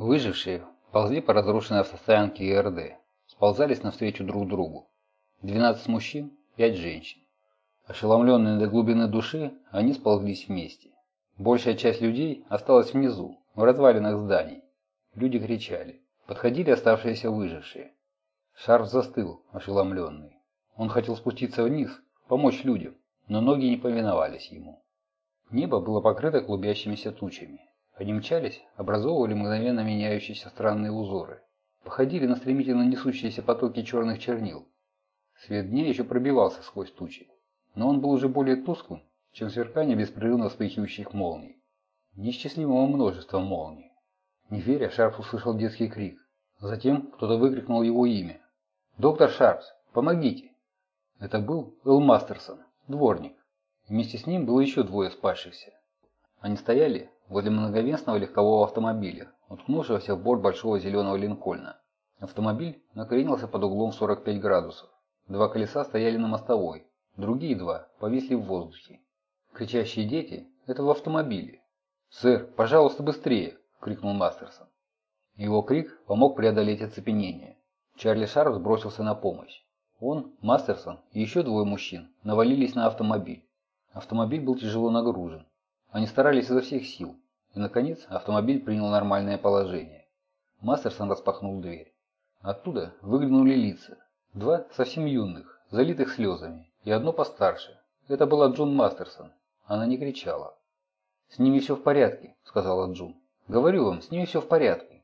Выжившие ползли по разрушенной автостоянке ИРД, сползались навстречу друг другу. 12 мужчин, 5 женщин. Ошеломленные до глубины души, они сползлись вместе. Большая часть людей осталась внизу, в развалинах зданий. Люди кричали. Подходили оставшиеся выжившие. Шарф застыл, ошеломленный. Он хотел спуститься вниз, помочь людям, но ноги не повиновались ему. Небо было покрыто клубящимися тучами. Они мчались, образовывали мгновенно меняющиеся странные узоры. Походили на стремительно несущиеся потоки черных чернил. Свет дня еще пробивался сквозь тучи, но он был уже более тусклым, чем сверкание беспрерывно вспыхивающих молний. Несчастливого множества молний. Не веря, Шарп услышал детский крик. Затем кто-то выкрикнул его имя. «Доктор Шарпс, помогите!» Это был Эл Мастерсон, дворник. Вместе с ним было еще двое спасшихся. Они стояли возле многовесного легкового автомобиля, уткнувшегося в борт большого зеленого линкольна. Автомобиль накренился под углом 45 градусов. Два колеса стояли на мостовой, другие два повисли в воздухе. Кричащие дети – это в автомобиле. «Сэр, пожалуйста, быстрее!» – крикнул Мастерсон. Его крик помог преодолеть оцепенение. Чарли Шарп сбросился на помощь. Он, Мастерсон и еще двое мужчин навалились на автомобиль. Автомобиль был тяжело нагружен. Они старались изо всех сил. И, наконец, автомобиль принял нормальное положение. Мастерсон распахнул дверь. Оттуда выглянули лица. Два совсем юных, залитых слезами, и одно постарше. Это была Джун Мастерсон. Она не кричала. «С ними все в порядке», — сказала Джун. «Говорю вам, с ними все в порядке».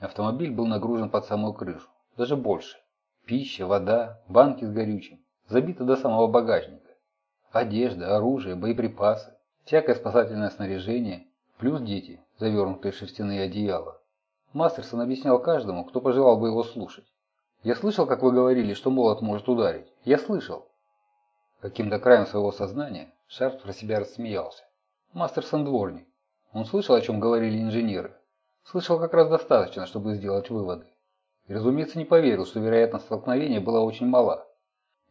Автомобиль был нагружен под самую крышу, даже больше. Пища, вода, банки с горючим, забиты до самого багажника. Одежда, оружие, боеприпасы, всякое спасательное снаряжение, плюс дети, завернутые в шерстяные одеяла. Мастерсон объяснял каждому, кто пожелал бы его слушать. «Я слышал, как вы говорили, что молот может ударить. Я слышал». Каким-то краем своего сознания Шарп про себя рассмеялся. Мастерсон дворник. Он слышал, о чем говорили инженеры. Слышал как раз достаточно, чтобы сделать выводы. И, разумеется, не поверил, что вероятность столкновения была очень мала.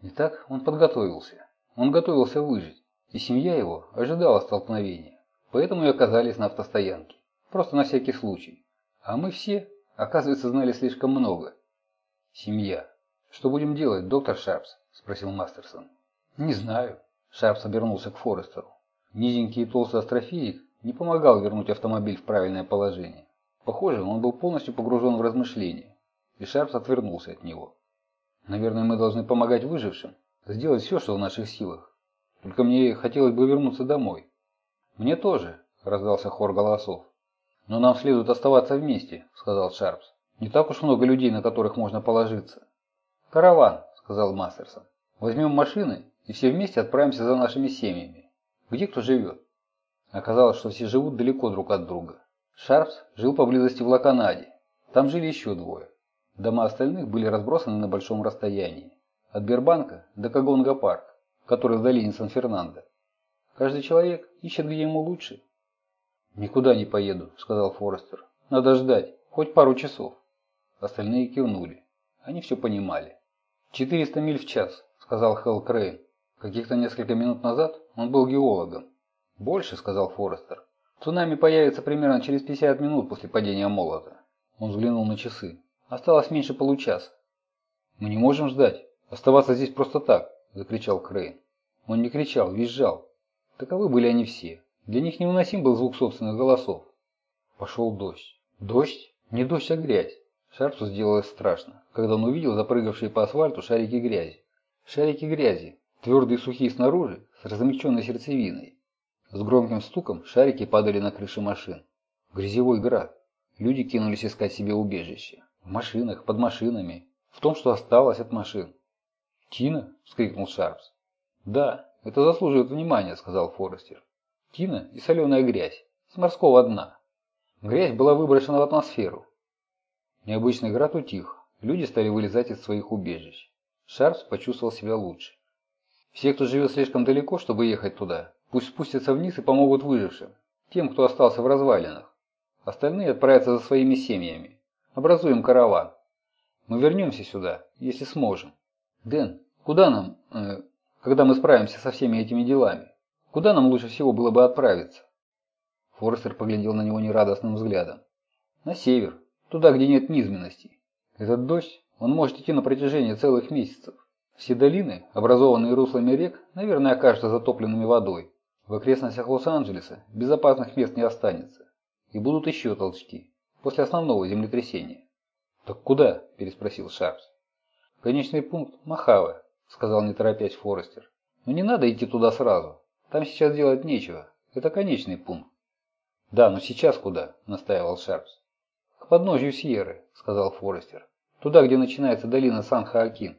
Итак, он подготовился. Он готовился выжить, и семья его ожидала столкновения. Поэтому и оказались на автостоянке. Просто на всякий случай. А мы все, оказывается, знали слишком много. Семья. «Что будем делать, доктор Шарпс?» – спросил Мастерсон. «Не знаю». Шарпс обернулся к Форестеру. Низенький и толстый астрофизик не помогал вернуть автомобиль в правильное положение. Похоже, он был полностью погружен в размышления, и Шарпс отвернулся от него. «Наверное, мы должны помогать выжившим», сделать все, что в наших силах. Только мне хотелось бы вернуться домой. Мне тоже, раздался хор голосов. Но нам следует оставаться вместе, сказал Шарпс. Не так уж много людей, на которых можно положиться. Караван, сказал Мастерсон. Возьмем машины и все вместе отправимся за нашими семьями. Где кто живет? Оказалось, что все живут далеко друг от друга. Шарпс жил поблизости в Лаканаде. Там жили еще двое. Дома остальных были разбросаны на большом расстоянии. От Бербанка до Кагонга-парк, который в долине Сан-Фернандо. Каждый человек ищет, где ему лучше. «Никуда не поеду», — сказал Форестер. «Надо ждать, хоть пару часов». Остальные кивнули. Они все понимали. «Четыреста миль в час», — сказал Хелл Крейн. Каких-то несколько минут назад он был геологом. «Больше», — сказал Форестер. «Цунами появится примерно через 50 минут после падения молота». Он взглянул на часы. «Осталось меньше получаса». «Мы не можем ждать», «Оставаться здесь просто так!» – закричал Крейн. Он не кричал, визжал. Таковы были они все. Для них невыносим был звук собственных голосов. Пошел дождь. Дождь? Не дождь, а грязь. Шарпсу сделалось страшно, когда он увидел запрыгавшие по асфальту шарики грязи. Шарики грязи, твердые и сухие снаружи, с размягченной сердцевиной. С громким стуком шарики падали на крыши машин. Грязевой град. Люди кинулись искать себе убежище. В машинах, под машинами, в том, что осталось от машин. «Тина?» – вскрикнул Шарпс. «Да, это заслуживает внимания», – сказал Форестер. «Тина и соленая грязь. С морского дна. Грязь была выброшена в атмосферу». Необычный град утих. Люди стали вылезать из своих убежищ. Шарпс почувствовал себя лучше. Все, кто живет слишком далеко, чтобы ехать туда, пусть спустятся вниз и помогут выжившим, тем, кто остался в развалинах. Остальные отправятся за своими семьями. Образуем караван. Мы вернемся сюда, если сможем. Дэн, куда нам, э, когда мы справимся со всеми этими делами? Куда нам лучше всего было бы отправиться? Форестер поглядел на него нерадостным взглядом. На север, туда, где нет низменностей. Этот дождь, он может идти на протяжении целых месяцев. Все долины, образованные руслами рек, наверное, окажутся затопленными водой. В окрестностях Лос-Анджелеса безопасных мест не останется. И будут еще толчки, после основного землетрясения. «Так куда?» – переспросил Шарпс. «Конечный пункт – Махаве», – сказал не торопясь Форестер. «Но не надо идти туда сразу. Там сейчас делать нечего. Это конечный пункт». «Да, но сейчас куда?» – настаивал Шарпс. «К подножью Сьерры», – сказал Форестер. «Туда, где начинается долина Сан-Хоакин».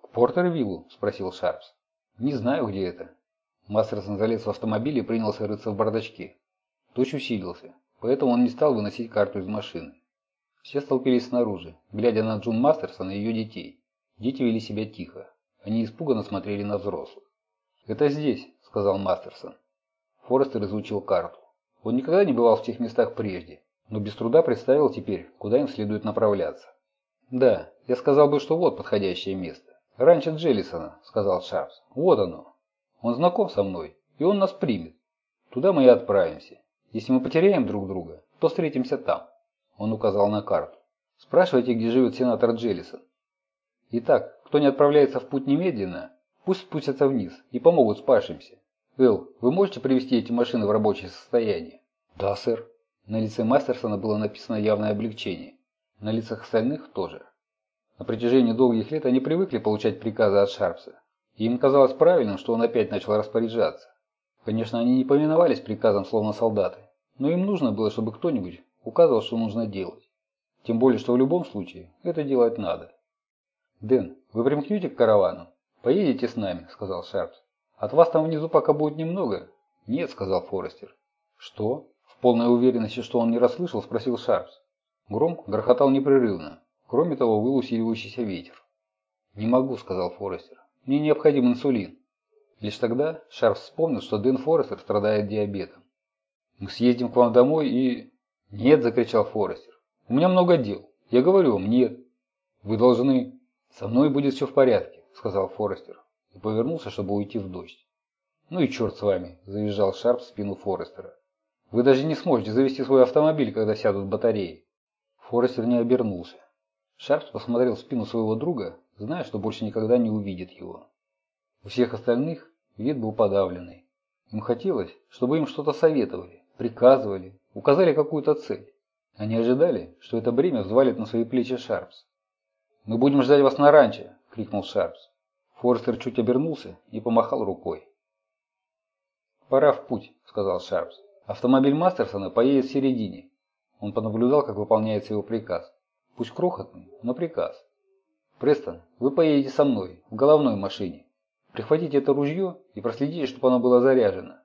«К Портервиллу?» – спросил Шарпс. «Не знаю, где это». Мастерсон залез в автомобиль и принялся рыться в бардачке. Дождь усилился, поэтому он не стал выносить карту из машины. Все столпились снаружи, глядя на Джун Мастерсон и ее детей. Дети вели себя тихо. Они испуганно смотрели на взрослых. «Это здесь», — сказал Мастерсон. Форестер изучил карту. Он никогда не бывал в тех местах прежде, но без труда представил теперь, куда им следует направляться. «Да, я сказал бы, что вот подходящее место. Ранчо Джеллисона», — сказал Шарпс. «Вот оно. Он знаком со мной, и он нас примет. Туда мы и отправимся. Если мы потеряем друг друга, то встретимся там». Он указал на карту. «Спрашивайте, где живет сенатор Джеллисон». Итак, кто не отправляется в путь немедленно, пусть спустятся вниз и помогут спасшимся. Эл, вы можете привести эти машины в рабочее состояние? Да, сэр. На лице Мастерсона было написано явное облегчение. На лицах остальных тоже. На протяжении долгих лет они привыкли получать приказы от Шарпса. И им казалось правильным, что он опять начал распоряжаться. Конечно, они не повиновались приказам словно солдаты, но им нужно было, чтобы кто-нибудь указывал, что нужно делать. Тем более, что в любом случае это делать надо. «Дэн, вы примкнете к каравану? Поедете с нами», — сказал Шарпс. «От вас там внизу пока будет немного?» «Нет», — сказал Форестер. «Что?» В полной уверенности, что он не расслышал, спросил Шарпс. Гром грохотал непрерывно. Кроме того, выл усиливающийся ветер. «Не могу», — сказал Форестер. «Мне необходим инсулин». Лишь тогда Шарпс вспомнил, что Дэн Форестер страдает диабетом. «Мы съездим к вам домой и...» «Нет», — закричал Форестер. «У меня много дел. Я говорю вам, нет. Вы должны...» «Со мной будет все в порядке», — сказал Форестер и повернулся, чтобы уйти в дождь. «Ну и черт с вами», — завизжал Шарп в спину Форестера. «Вы даже не сможете завести свой автомобиль, когда сядут батареи». Форестер не обернулся. Шарп посмотрел в спину своего друга, зная, что больше никогда не увидит его. У всех остальных вид был подавленный. Им хотелось, чтобы им что-то советовали, приказывали, указали какую-то цель. Они ожидали, что это бремя взвалит на свои плечи Шарпс. «Мы будем ждать вас на ранче!» – крикнул Шарпс. Форстер чуть обернулся и помахал рукой. «Пора в путь», – сказал Шарпс. «Автомобиль Мастерсона поедет в середине». Он понаблюдал, как выполняется его приказ. Пусть крохотный, но приказ. «Престон, вы поедете со мной, в головной машине. Прихватите это ружье и проследите, чтобы оно было заряжено».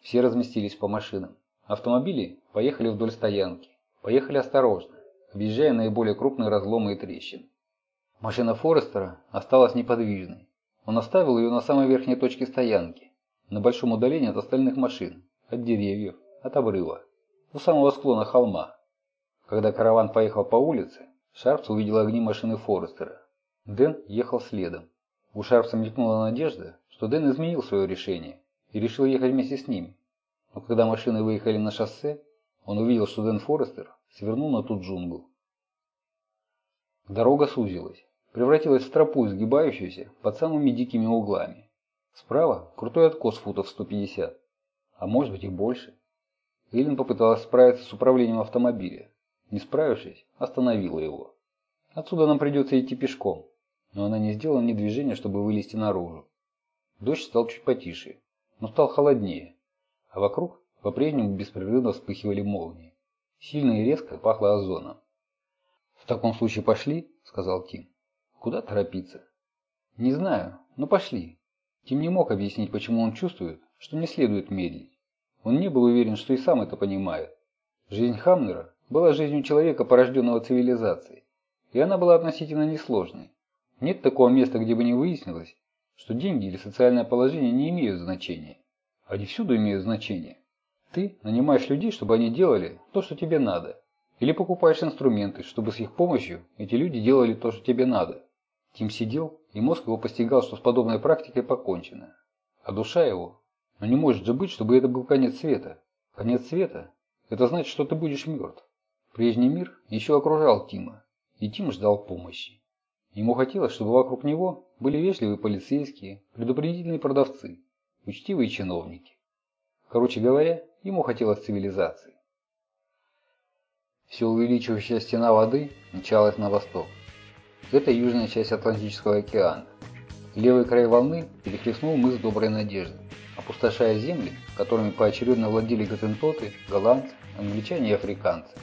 Все разместились по машинам. Автомобили поехали вдоль стоянки. Поехали осторожно, объезжая наиболее крупные разломы и трещины. Машина Форестера осталась неподвижной. Он оставил ее на самой верхней точке стоянки, на большом удалении от остальных машин, от деревьев, от обрыва, у самого склона холма. Когда караван поехал по улице, Шарпс увидел огни машины Форестера. Дэн ехал следом. У Шарпса мелькнула надежда, что Дэн изменил свое решение и решил ехать вместе с ними. Но когда машины выехали на шоссе, он увидел, что Дэн Форестер свернул на ту джунгл. Дорога сузилась превратилась в тропу, изгибающуюся под самыми дикими углами. Справа крутой откос футов 150, а может быть и больше. Эллен попыталась справиться с управлением автомобиля. Не справившись, остановила его. Отсюда нам придется идти пешком, но она не сделала ни движения, чтобы вылезти наружу. Дождь стал чуть потише, но стал холоднее, а вокруг по-прежнему беспрерывно вспыхивали молнии. Сильно и резко пахло озоном. «В таком случае пошли», — сказал Тим. Куда торопиться? Не знаю, но пошли. Тим не мог объяснить, почему он чувствует, что не следует медлить. Он не был уверен, что и сам это понимает. Жизнь Хамнера была жизнью человека, порожденного цивилизацией, и она была относительно несложной. Нет такого места, где бы не выяснилось, что деньги или социальное положение не имеют значения. Они всюду имеют значение. Ты нанимаешь людей, чтобы они делали то, что тебе надо. Или покупаешь инструменты, чтобы с их помощью эти люди делали то, что тебе надо. Тим сидел, и мозг его постигал, что с подобной практикой покончено. А душа его? Но не может же быть, чтобы это был конец света. Конец света – это значит, что ты будешь мертв. Прежний мир еще окружал Тима, и Тим ждал помощи. Ему хотелось, чтобы вокруг него были вежливые полицейские, предупредительные продавцы, учтивые чиновники. Короче говоря, ему хотелось цивилизации. Все увеличивающая стена воды мчалась на восток. Это южная часть Атлантического океана. Левый край волны перехлестнул мыс Доброй Надежды, опустошая земли, которыми поочередно владели готентоты, голландцы, англичане и африканцы.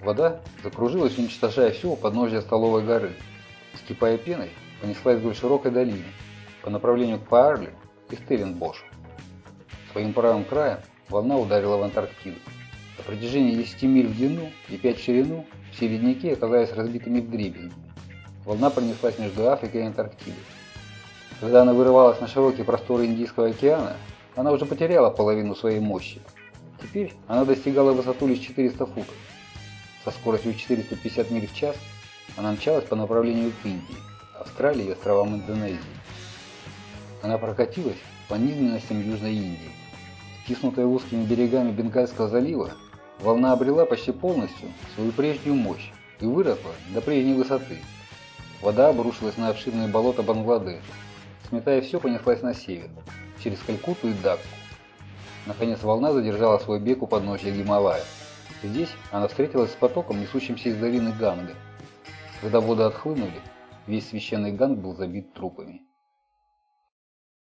Вода закружилась, уничтожая все у подножия столовой горы. Скипая пеной, понеслась вдоль широкой долины, по направлению к Паарли и Стелленбошу. Своим правым краем волна ударила в Антарктиду. На протяжении 10 миль в длину и 5 в ширину все ледники оказались разбитыми в дребезги. Волна пронеслась между Африкой и Антарктидой. Когда она вырывалась на широкие просторы Индийского океана, она уже потеряла половину своей мощи. Теперь она достигала высоту лишь 400 футов. Со скоростью 450 миль в час она мчалась по направлению к Индии, Австралии и островам Индонезии. Она прокатилась по низменностям Южной Индии. Стиснутая узкими берегами Бенгальского залива, волна обрела почти полностью свою прежнюю мощь и выросла до прежней высоты. Вода обрушилась на обширные болота Бангладеш, сметая все, понеслась на север, через Калькутту и Дакку. Наконец волна задержала свой бег у подножья Гималая. Здесь она встретилась с потоком, несущимся из долины Ганга. Когда воды отхлынули, весь священный Ганг был забит трупами.